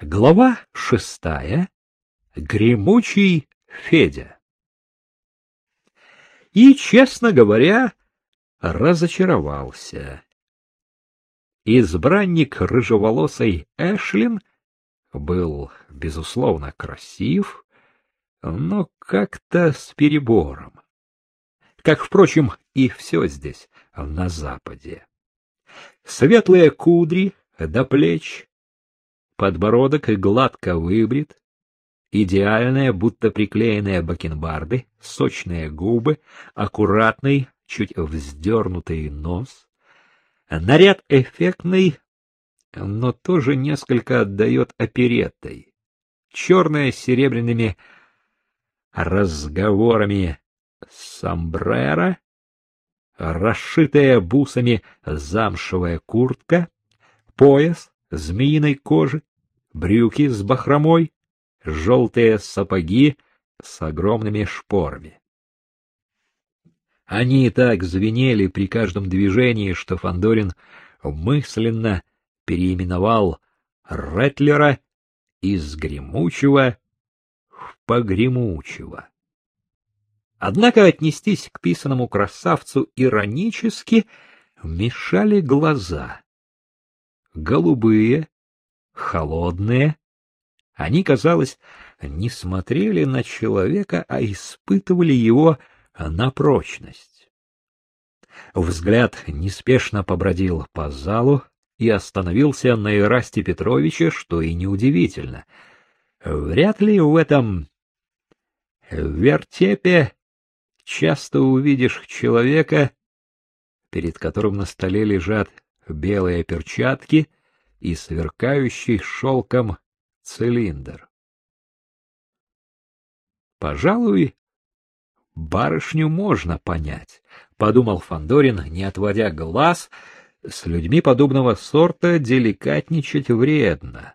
Глава шестая. Гремучий Федя. И, честно говоря, разочаровался. Избранник рыжеволосый Эшлин был, безусловно, красив, но как-то с перебором. Как, впрочем, и все здесь, на Западе. Светлые кудри до плеч, подбородок гладко выбрит, идеальные, будто приклеенные бакенбарды, сочные губы, аккуратный, чуть вздернутый нос. Наряд эффектный, но тоже несколько отдает опереттой. Черная с серебряными разговорами сомбреро, расшитая бусами замшевая куртка, пояс змеиной кожи, брюки с бахромой, желтые сапоги с огромными шпорами. Они и так звенели при каждом движении, что Фандорин мысленно переименовал Ретлера из гремучего в погремучего. Однако отнестись к писанному красавцу иронически мешали глаза. Голубые, холодные, они, казалось, не смотрели на человека, а испытывали его на прочность. Взгляд неспешно побродил по залу и остановился на Ирасте Петровиче, что и неудивительно. Вряд ли в этом вертепе часто увидишь человека, перед которым на столе лежат белые перчатки и сверкающий шелком цилиндр. Пожалуй, барышню можно понять, подумал Фандорин, не отводя глаз. С людьми подобного сорта деликатничать вредно.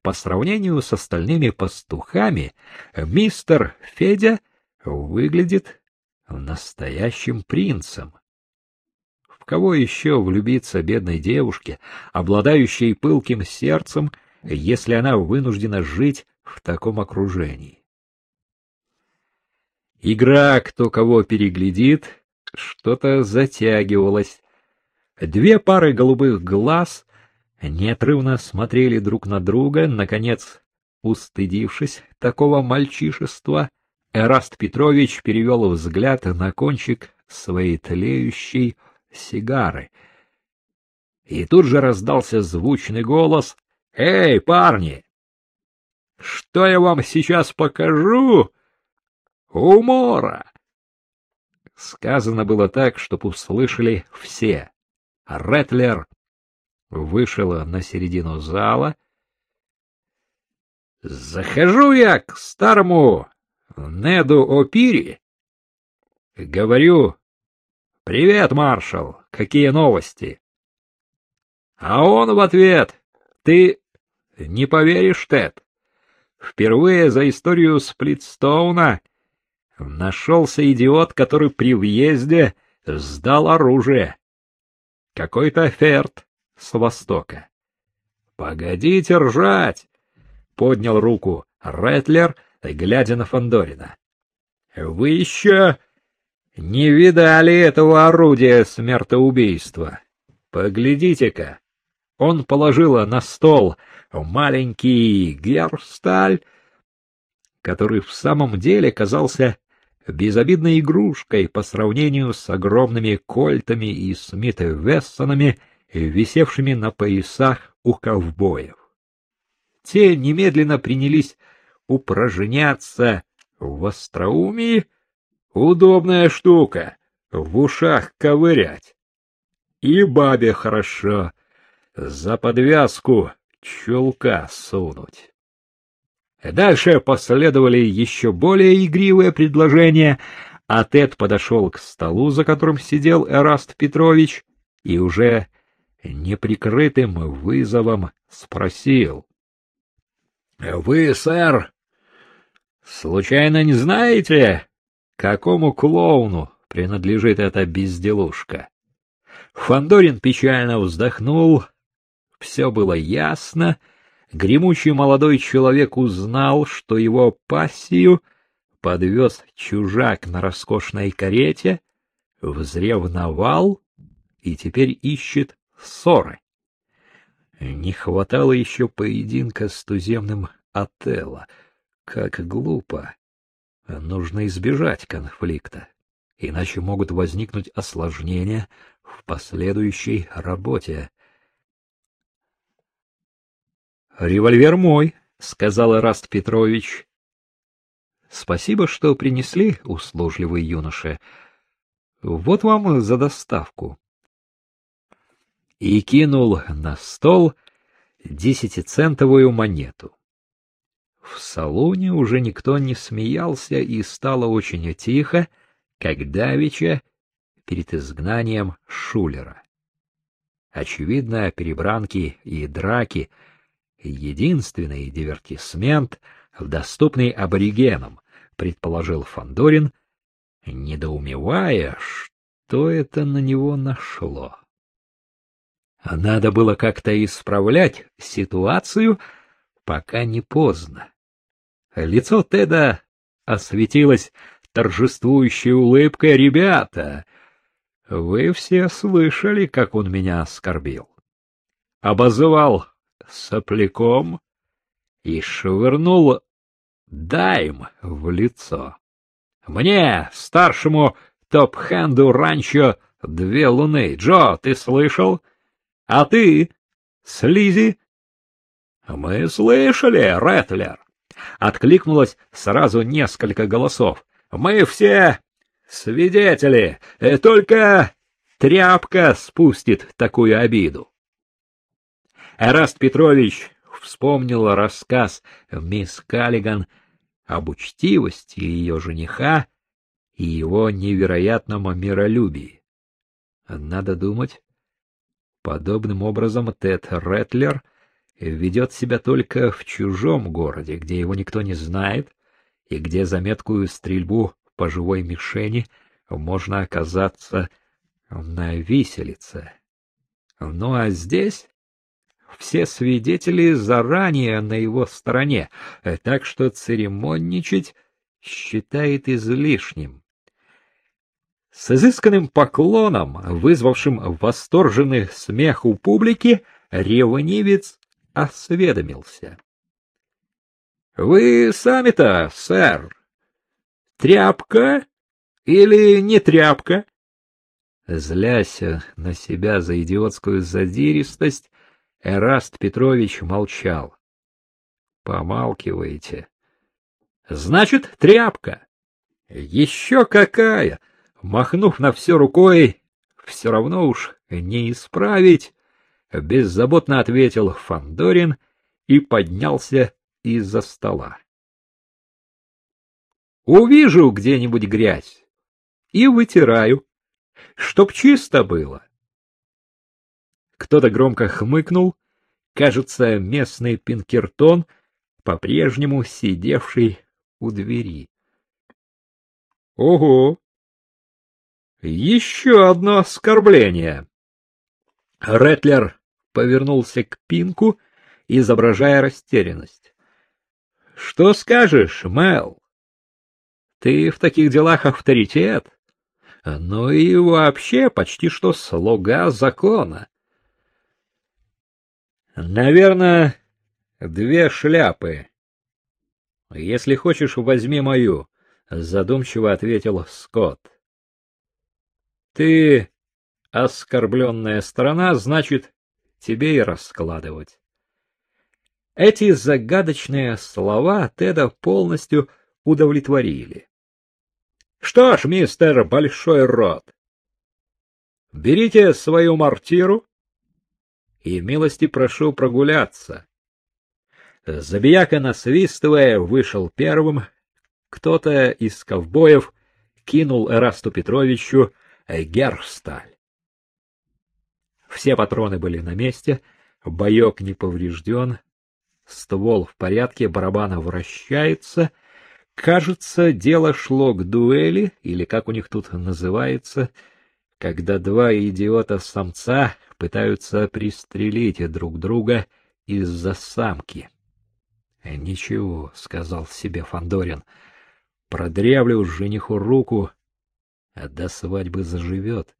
По сравнению с остальными пастухами, мистер Федя выглядит настоящим принцем. Кого еще влюбиться бедной девушке, обладающей пылким сердцем, если она вынуждена жить в таком окружении? Игра «Кто кого переглядит» что-то затягивалась. Две пары голубых глаз неотрывно смотрели друг на друга, наконец, устыдившись такого мальчишества, Эраст Петрович перевел взгляд на кончик своей тлеющей сигары. И тут же раздался звучный голос: "Эй, парни! Что я вам сейчас покажу? Умора!" Сказано было так, чтобы услышали все. Ретлер вышел на середину зала. Захожу я к старому Неду Опири. Говорю, «Привет, маршал! Какие новости?» А он в ответ, «Ты не поверишь, Тед, впервые за историю Сплитстоуна нашелся идиот, который при въезде сдал оружие. Какой-то ферт с востока. «Погодите ржать!» — поднял руку Ретлер — глядя на Фандорина. Вы еще не видали этого орудия смертоубийства. Поглядите-ка. Он положил на стол маленький герсталь, который в самом деле казался безобидной игрушкой по сравнению с огромными кольтами и смит-вессонами, висевшими на поясах у ковбоев. Те немедленно принялись упражняться в остроумии — удобная штука, в ушах ковырять. И бабе хорошо за подвязку чулка сунуть. Дальше последовали еще более игривые предложения, а Тед подошел к столу, за которым сидел Эраст Петрович, и уже неприкрытым вызовом спросил. — Вы, сэр, Случайно не знаете, какому клоуну принадлежит эта безделушка? Фандорин печально вздохнул. Все было ясно. гремучий молодой человек узнал, что его пассию подвез чужак на роскошной карете, взревновал и теперь ищет ссоры. Не хватало еще поединка с туземным Отелло. Как глупо. Нужно избежать конфликта, иначе могут возникнуть осложнения в последующей работе. Револьвер мой, сказал Раст Петрович. Спасибо, что принесли, услужливый юноша. Вот вам за доставку. И кинул на стол десятицентовую монету. В салоне уже никто не смеялся, и стало очень тихо, как давеча перед изгнанием Шулера. Очевидно, перебранки и драки — единственный дивертисмент, доступный аборигенам, предположил Фандорин, недоумевая, что это на него нашло. Надо было как-то исправлять ситуацию, пока не поздно. Лицо Теда осветилось торжествующей улыбкой. «Ребята, вы все слышали, как он меня оскорбил. Обозывал сопляком и швырнул дайм в лицо. Мне, старшему топ-хенду ранчо, две луны. Джо, ты слышал? А ты, Слизи? Мы слышали, Рэтлер откликнулось сразу несколько голосов. Мы все свидетели, э, только тряпка спустит такую обиду. Эраст Петрович вспомнил рассказ мисс Каллиган об учтивости ее жениха и его невероятном миролюбии. Надо думать, подобным образом Тед Ретлер — ведет себя только в чужом городе, где его никто не знает, и где за меткую стрельбу по живой мишени можно оказаться на виселице. Ну а здесь все свидетели заранее на его стороне, так что церемонничать считает излишним. С изысканным поклоном, вызвавшим восторженный смех у публики, ревнивец осведомился. — Вы сами-то, сэр, тряпка или не тряпка? Злясь на себя за идиотскую задиристость, Эраст Петрович молчал. — Помалкиваете. — Значит, тряпка. — Еще какая! Махнув на все рукой, все равно уж не исправить беззаботно ответил Фандорин и поднялся из-за стола. Увижу где-нибудь грязь и вытираю, чтоб чисто было. Кто-то громко хмыкнул, кажется, местный Пинкертон, по-прежнему сидевший у двери. Ого! Еще одно оскорбление. Ретлер повернулся к Пинку, изображая растерянность. — Что скажешь, Мэл? Ты в таких делах авторитет, ну и вообще почти что слуга закона. — Наверное, две шляпы. — Если хочешь, возьми мою, — задумчиво ответил Скотт. — Ты оскорбленная сторона, значит, тебе и раскладывать. Эти загадочные слова Теда полностью удовлетворили. Что ж, мистер Большой Рот, берите свою мартиру и милости прошу прогуляться. Забияка, насвистывая, вышел первым. Кто-то из ковбоев кинул Эрасту Петровичу герсталь. Все патроны были на месте, боек не поврежден, ствол в порядке, барабан вращается. Кажется, дело шло к дуэли, или как у них тут называется, когда два идиота-самца пытаются пристрелить друг друга из-за самки. Ничего, сказал себе Фандорин. Продрявлю жениху руку, а до свадьбы заживет.